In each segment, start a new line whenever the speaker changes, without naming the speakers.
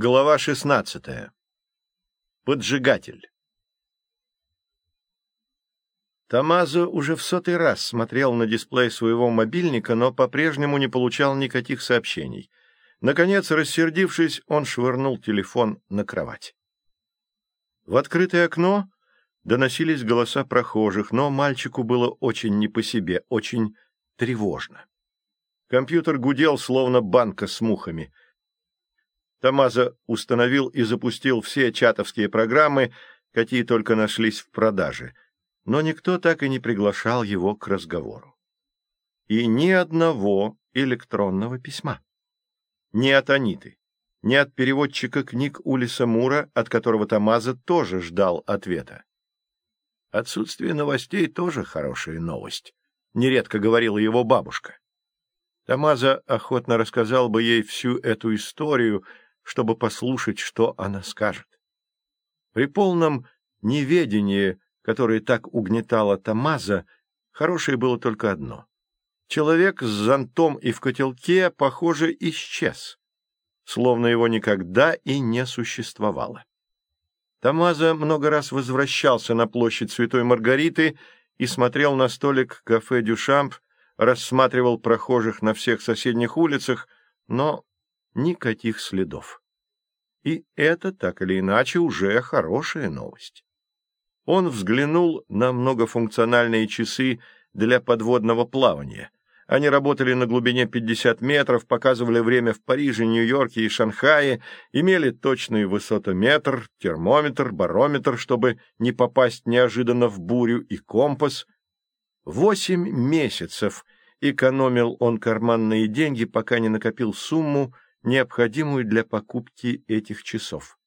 Глава 16. Поджигатель. Тамазо уже в сотый раз смотрел на дисплей своего мобильника, но по-прежнему не получал никаких сообщений. Наконец, рассердившись, он швырнул телефон на кровать. В открытое окно доносились голоса прохожих, но мальчику было очень не по себе, очень тревожно. Компьютер гудел, словно банка с мухами — Тамаза установил и запустил все чатовские программы, какие только нашлись в продаже, но никто так и не приглашал его к разговору. И ни одного электронного письма. Ни от Аниты, ни от переводчика книг Улиса Мура, от которого Тамаза тоже ждал ответа. Отсутствие новостей тоже хорошая новость, нередко говорила его бабушка. Тамаза охотно рассказал бы ей всю эту историю, чтобы послушать, что она скажет. При полном неведении, которое так угнетало Тамаза, хорошее было только одно. Человек с зонтом и в котелке, похоже, исчез, словно его никогда и не существовало. Тамаза много раз возвращался на площадь Святой Маргариты и смотрел на столик кафе «Дюшамп», рассматривал прохожих на всех соседних улицах, но никаких следов. И это, так или иначе, уже хорошая новость. Он взглянул на многофункциональные часы для подводного плавания. Они работали на глубине 50 метров, показывали время в Париже, Нью-Йорке и Шанхае, имели точный высотометр, термометр, барометр, чтобы не попасть неожиданно в бурю, и компас. Восемь месяцев экономил он карманные деньги, пока не накопил сумму, необходимую для покупки этих часов.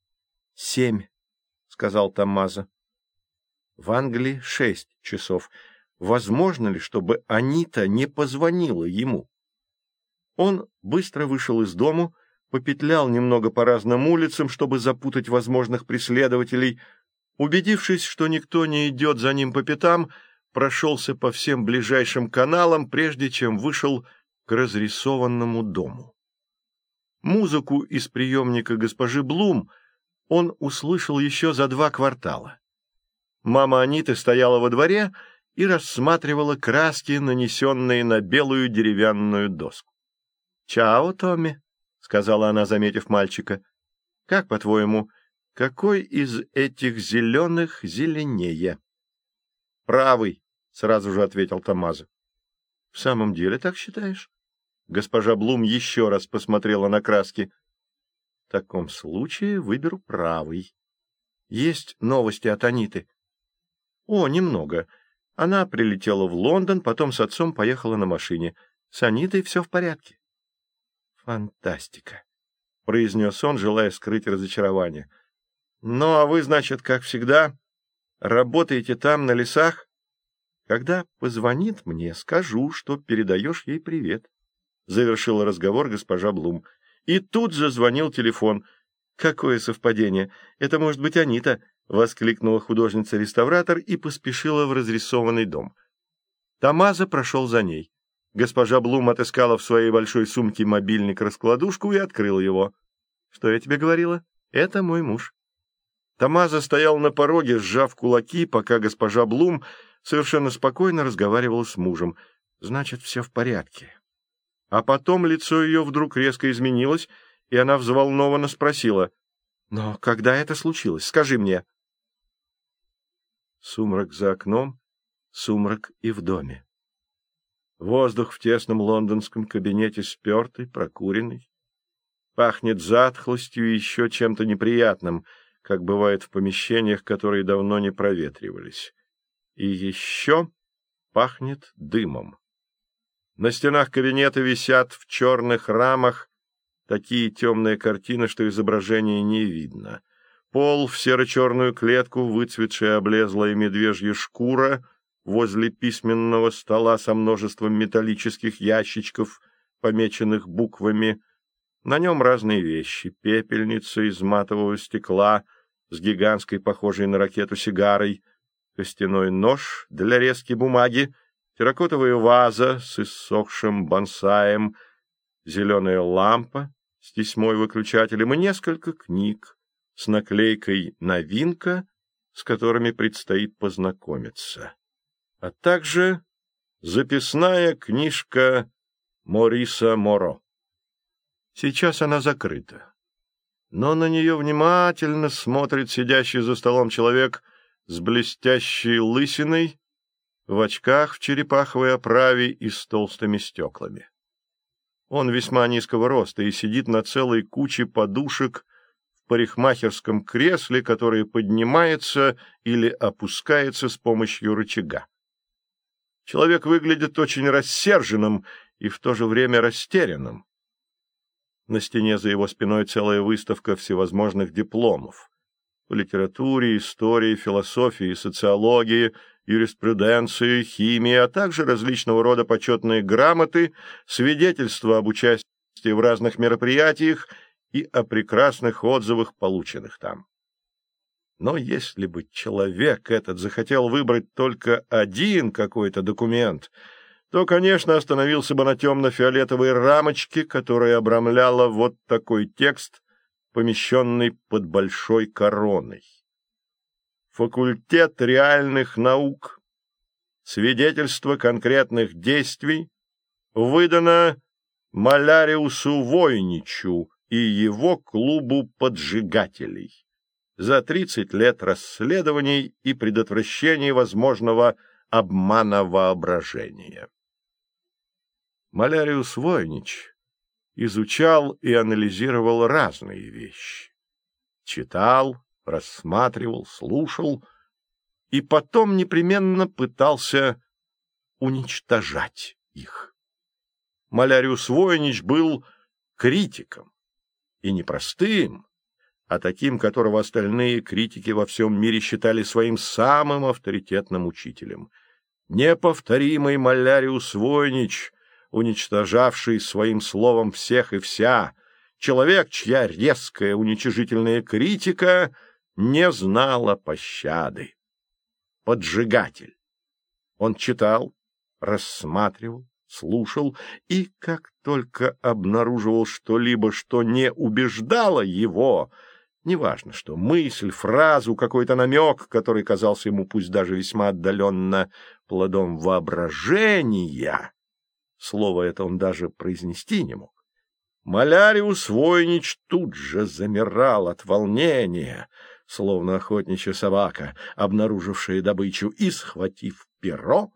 — Семь, — сказал Тамаза. — В Англии шесть часов. Возможно ли, чтобы Анита не позвонила ему? Он быстро вышел из дому, попетлял немного по разным улицам, чтобы запутать возможных преследователей. Убедившись, что никто не идет за ним по пятам, прошелся по всем ближайшим каналам, прежде чем вышел к разрисованному дому. Музыку из приемника госпожи Блум он услышал еще за два квартала. Мама Аниты стояла во дворе и рассматривала краски, нанесенные на белую деревянную доску. — Чао, Томми, — сказала она, заметив мальчика. — Как, по-твоему, какой из этих зеленых зеленее? — Правый, — сразу же ответил Тамаза. — В самом деле так считаешь? Госпожа Блум еще раз посмотрела на краски. — В таком случае выберу правый. Есть новости от Аниты. — О, немного. Она прилетела в Лондон, потом с отцом поехала на машине. С Анитой все в порядке. — Фантастика, — произнес он, желая скрыть разочарование. — Ну, а вы, значит, как всегда, работаете там, на лесах? Когда позвонит мне, скажу, что передаешь ей привет. — завершила разговор госпожа Блум. И тут же звонил телефон. «Какое совпадение! Это может быть Анита!» — воскликнула художница-реставратор и поспешила в разрисованный дом. Тамаза прошел за ней. Госпожа Блум отыскала в своей большой сумке мобильник-раскладушку и открыла его. «Что я тебе говорила? Это мой муж». Тамаза стоял на пороге, сжав кулаки, пока госпожа Блум совершенно спокойно разговаривала с мужем. «Значит, все в порядке. А потом лицо ее вдруг резко изменилось, и она взволнованно спросила, «Но когда это случилось? Скажи мне». Сумрак за окном, сумрак и в доме. Воздух в тесном лондонском кабинете спертый, прокуренный. Пахнет затхлостью и еще чем-то неприятным, как бывает в помещениях, которые давно не проветривались. И еще пахнет дымом. На стенах кабинета висят в черных рамах такие темные картины, что изображения не видно. Пол в серо-черную клетку, выцветшая облезлая медвежья шкура, возле письменного стола со множеством металлических ящичков, помеченных буквами. На нем разные вещи — пепельница из матового стекла с гигантской, похожей на ракету, сигарой, костяной нож для резки бумаги, терракотовая ваза с иссохшим бонсаем, зеленая лампа, с тесьмой-выключателем и несколько книг с наклейкой «Новинка», с которыми предстоит познакомиться, а также записная книжка Мориса Моро. Сейчас она закрыта, но на нее внимательно смотрит сидящий за столом человек с блестящей лысиной, в очках в черепаховой оправе и с толстыми стеклами. Он весьма низкого роста и сидит на целой куче подушек в парикмахерском кресле, которое поднимается или опускается с помощью рычага. Человек выглядит очень рассерженным и в то же время растерянным. На стене за его спиной целая выставка всевозможных дипломов по литературе, истории, философии, социологии, юриспруденции, химии, а также различного рода почетные грамоты, свидетельства об участии в разных мероприятиях и о прекрасных отзывах, полученных там. Но если бы человек этот захотел выбрать только один какой-то документ, то, конечно, остановился бы на темно-фиолетовой рамочке, которая обрамляла вот такой текст, помещенный под большой короной. Факультет реальных наук. Свидетельство конкретных действий выдано Маляриусу Войничу и его клубу поджигателей за 30 лет расследований и предотвращения возможного обмана воображения. Маляриус Войнич изучал и анализировал разные вещи. Читал, рассматривал, слушал и потом непременно пытался уничтожать их. Маляриус Войнич был критиком, и непростым, а таким, которого остальные критики во всем мире считали своим самым авторитетным учителем. Неповторимый Маляриус Войнич, уничтожавший своим словом всех и вся, человек, чья резкая уничижительная критика — не знала пощады. Поджигатель. Он читал, рассматривал, слушал, и как только обнаруживал что-либо, что не убеждало его, неважно что, мысль, фразу, какой-то намек, который казался ему пусть даже весьма отдаленно плодом воображения, слово это он даже произнести не мог, Маляриус Войнич тут же замирал от волнения, словно охотничья собака, обнаружившая добычу, и, схватив перо,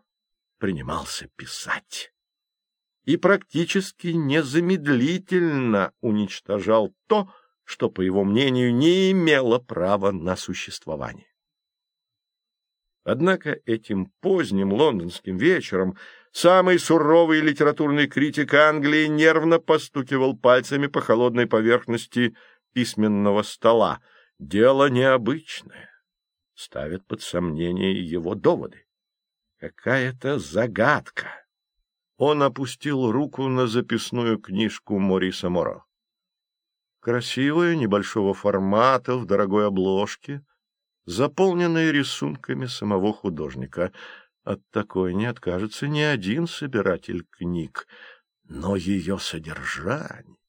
принимался писать. И практически незамедлительно уничтожал то, что, по его мнению, не имело права на существование. Однако этим поздним лондонским вечером самый суровый литературный критик Англии нервно постукивал пальцами по холодной поверхности письменного стола — Дело необычное. Ставят под сомнение его доводы. Какая-то загадка. Он опустил руку на записную книжку Мориса Моро. Красивая, небольшого формата, в дорогой обложке, заполненная рисунками самого художника. От такой не откажется ни один собиратель книг, но ее содержание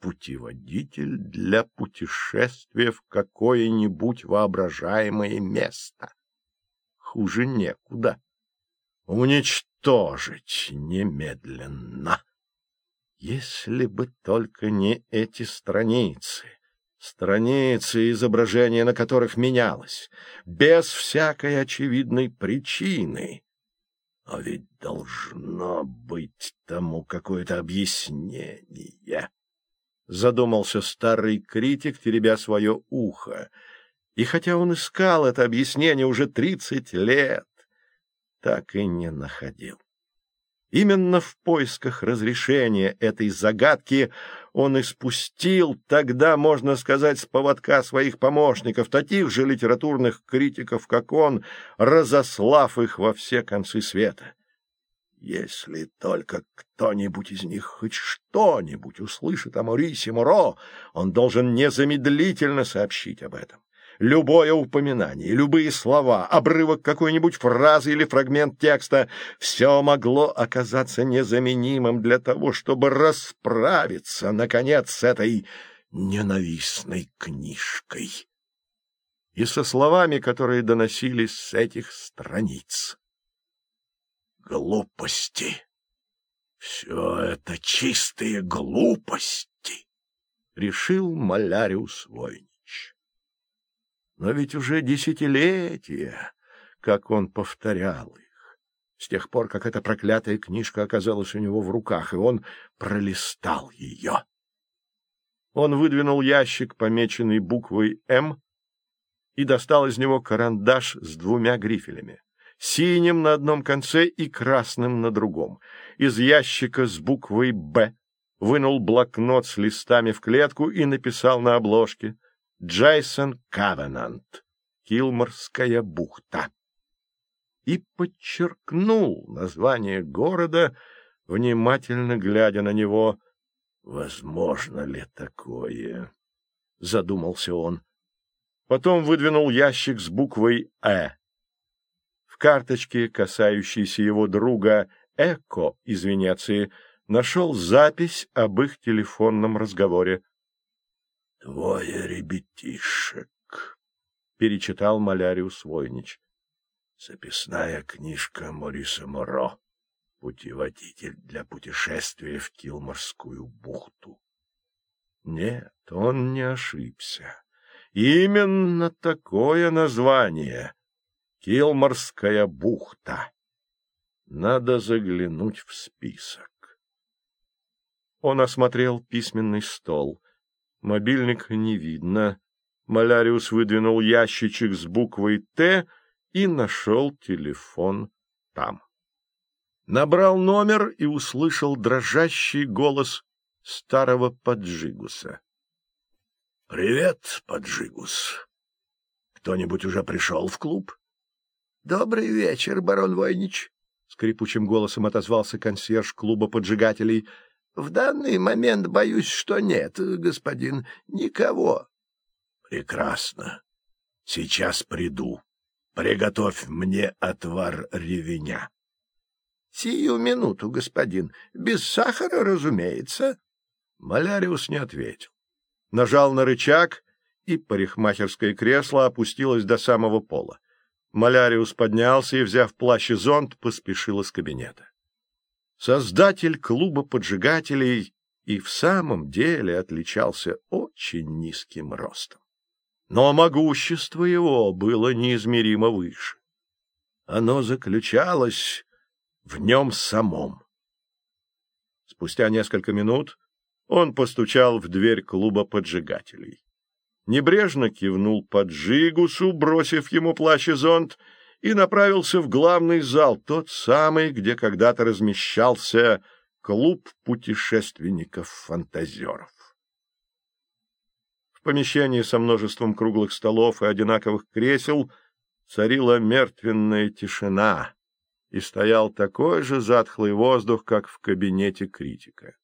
путеводитель для путешествия в какое-нибудь воображаемое место. Хуже некуда. Уничтожить немедленно. Если бы только не эти страницы, страницы, изображение на которых менялось, без всякой очевидной причины. А ведь должно быть тому какое-то объяснение задумался старый критик, теребя свое ухо. И хотя он искал это объяснение уже тридцать лет, так и не находил. Именно в поисках разрешения этой загадки он испустил тогда, можно сказать, с поводка своих помощников, таких же литературных критиков, как он, разослав их во все концы света. Если только кто-нибудь из них хоть что-нибудь услышит о Морисе Моро, он должен незамедлительно сообщить об этом. Любое упоминание, любые слова, обрывок какой-нибудь фразы или фрагмент текста — все могло оказаться незаменимым для того, чтобы расправиться, наконец, с этой ненавистной книжкой. И со словами, которые доносились с этих страниц. Глупости. Все это чистые глупости, — решил Маляриус Войнич. Но ведь уже десятилетия, как он повторял их, с тех пор, как эта проклятая книжка оказалась у него в руках, и он пролистал ее. Он выдвинул ящик, помеченный буквой «М», и достал из него карандаш с двумя грифелями синим на одном конце и красным на другом. Из ящика с буквой «Б» вынул блокнот с листами в клетку и написал на обложке «Джейсон Кавенант, Килморская бухта». И подчеркнул название города, внимательно глядя на него. «Возможно ли такое?» — задумался он. Потом выдвинул ящик с буквой «Э» карточке, касающейся его друга Эко из Венеции, нашел запись об их телефонном разговоре. — Двое ребятишек, — перечитал Маляриус Войнич. Записная книжка Мориса Моро. Путеводитель для путешествия в Килморскую бухту. Нет, он не ошибся. Именно такое название Килморская бухта. Надо заглянуть в список. Он осмотрел письменный стол. Мобильник не видно. Маляриус выдвинул ящичек с буквой «Т» и нашел телефон там. Набрал номер и услышал дрожащий голос старого Поджигуса. — Привет, Поджигус. Кто-нибудь уже пришел в клуб? Добрый вечер, барон Войнич, — скрипучим голосом отозвался консьерж клуба поджигателей. — В данный момент боюсь, что нет, господин, никого. — Прекрасно. Сейчас приду. Приготовь мне отвар ревеня. — Сию минуту, господин. Без сахара, разумеется. Маляриус не ответил. Нажал на рычаг, и парикмахерское кресло опустилось до самого пола. Маляриус поднялся и, взяв плащ и зонт, поспешил из кабинета. Создатель клуба поджигателей и в самом деле отличался очень низким ростом. Но могущество его было неизмеримо выше. Оно заключалось в нем самом. Спустя несколько минут он постучал в дверь клуба поджигателей небрежно кивнул поджигусу, бросив ему плащ и зонт, и направился в главный зал, тот самый, где когда-то размещался клуб путешественников-фантазеров. В помещении со множеством круглых столов и одинаковых кресел царила мертвенная тишина, и стоял такой же затхлый воздух, как в кабинете критика.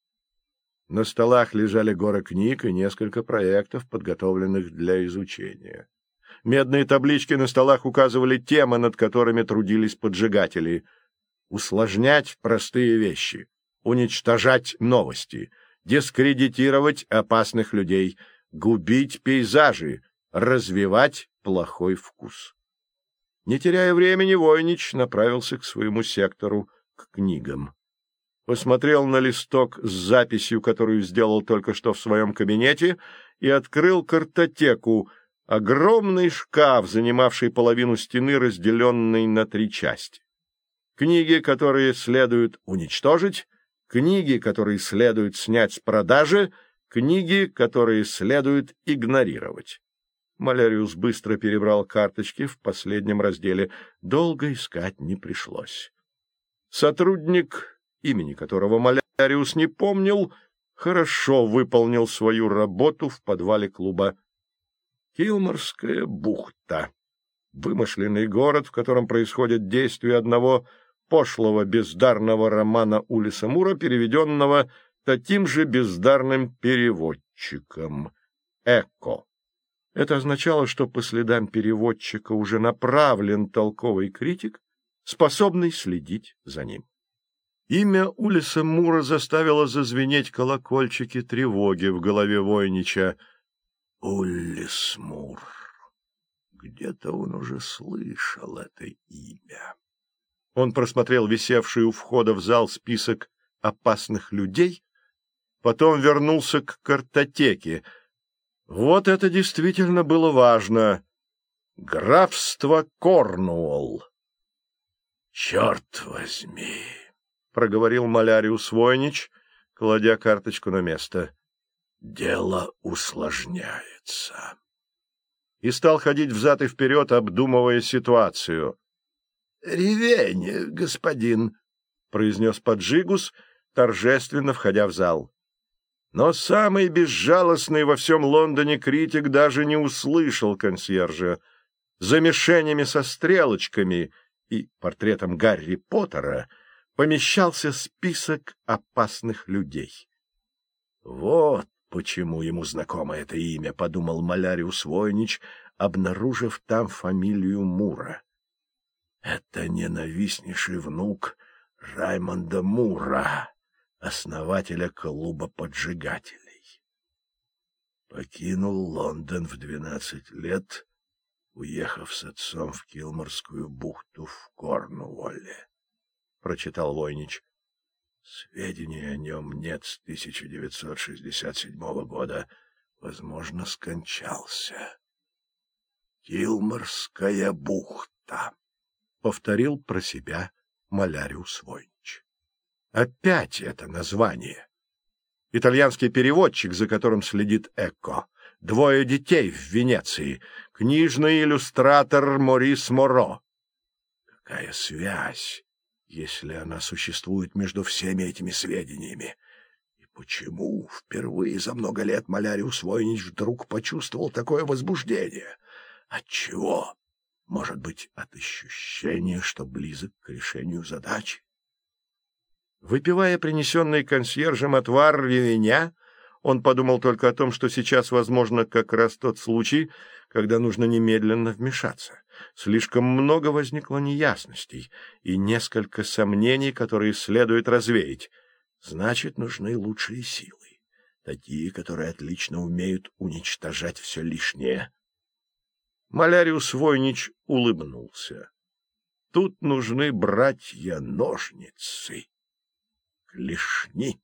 На столах лежали горы книг и несколько проектов, подготовленных для изучения. Медные таблички на столах указывали темы, над которыми трудились поджигатели. Усложнять простые вещи, уничтожать новости, дискредитировать опасных людей, губить пейзажи, развивать плохой вкус. Не теряя времени, Войнич направился к своему сектору, к книгам посмотрел на листок с записью, которую сделал только что в своем кабинете, и открыл картотеку, огромный шкаф, занимавший половину стены, разделенный на три части. Книги, которые следует уничтожить, книги, которые следует снять с продажи, книги, которые следует игнорировать. Маляриус быстро перебрал карточки в последнем разделе. Долго искать не пришлось. Сотрудник имени которого Маляриус не помнил, хорошо выполнил свою работу в подвале клуба. Килморская бухта. Вымышленный город, в котором происходит действие одного пошлого бездарного романа Улиса Мура, переведенного таким же бездарным переводчиком. Эко. Это означало, что по следам переводчика уже направлен толковый критик, способный следить за ним. Имя Улиса Мура заставило зазвенеть колокольчики тревоги в голове Войнича. Улис Мур. Где-то он уже слышал это имя. Он просмотрел висевший у входа в зал список опасных людей, потом вернулся к картотеке. Вот это действительно было важно. Графство Корнуолл. «Черт возьми!» — проговорил Маляриус Войнич, кладя карточку на место. «Дело усложняется». И стал ходить взад и вперед, обдумывая ситуацию. Ревень, господин, — произнес Поджигус, торжественно входя в зал. Но самый безжалостный во всем Лондоне критик даже не услышал консьержа. За мишенями со стрелочками и портретом Гарри Поттера помещался список опасных людей. «Вот почему ему знакомо это имя», — подумал Маляриус Войнич, обнаружив там фамилию Мура. Это ненавистнейший внук Раймонда Мура, основателя клуба поджигателей. Покинул Лондон в двенадцать лет, уехав с отцом в Килморскую бухту в Корнуолле, — прочитал Войнич. Сведений о нем нет с 1967 года. Возможно, скончался. Килморская бухта повторил про себя Маляриус Войнич. Опять это название. Итальянский переводчик, за которым следит Эко. Двое детей в Венеции. Книжный иллюстратор Морис Моро. Какая связь, если она существует между всеми этими сведениями? И почему впервые за много лет Маляриус Войнич вдруг почувствовал такое возбуждение? Отчего? Может быть, от ощущения, что близок к решению задачи? Выпивая принесенный консьержем отвар ревеня, он подумал только о том, что сейчас, возможно, как раз тот случай, когда нужно немедленно вмешаться. Слишком много возникло неясностей и несколько сомнений, которые следует развеять. Значит, нужны лучшие силы, такие, которые отлично умеют уничтожать все лишнее. Маляриус Войнич улыбнулся. Тут нужны братья-ножницы, клешни.